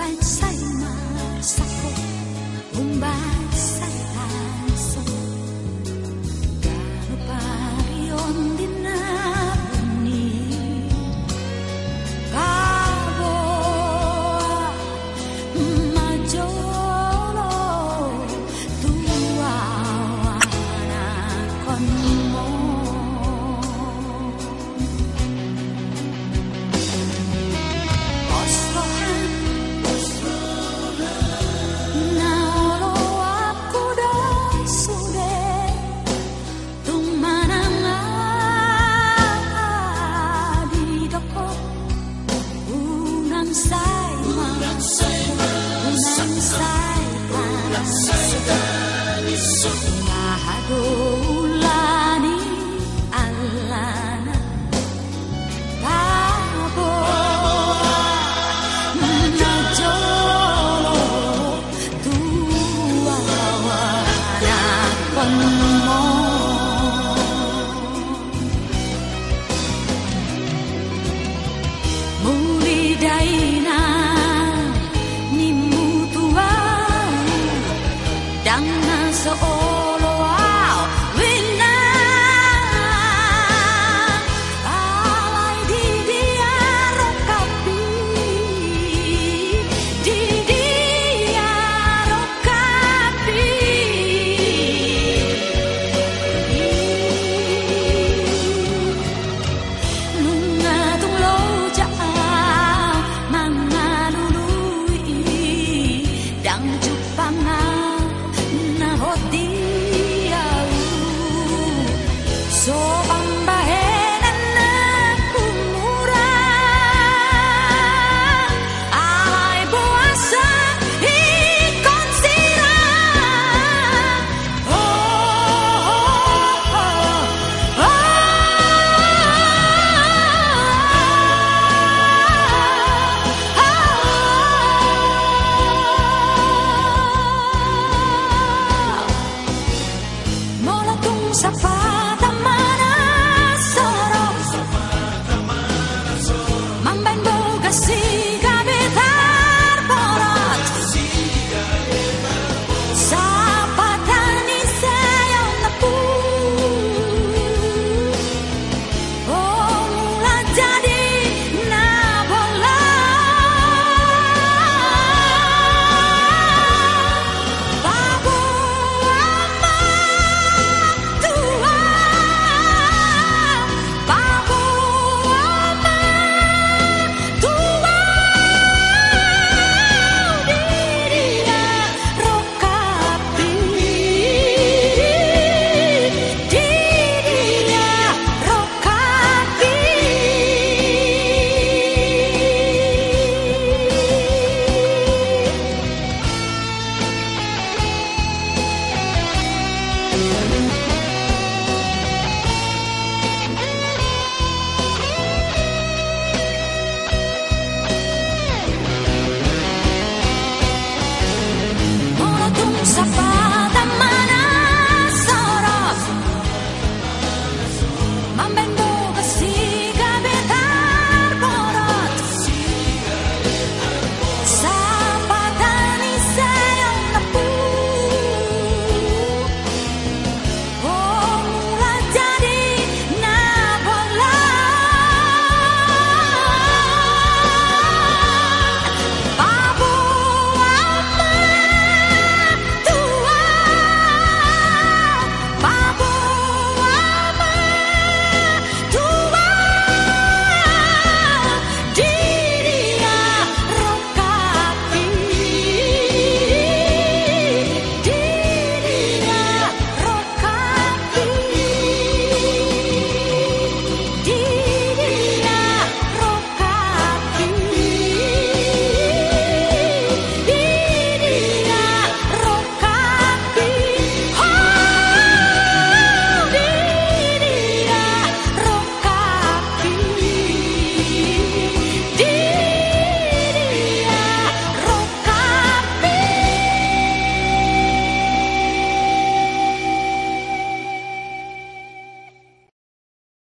much.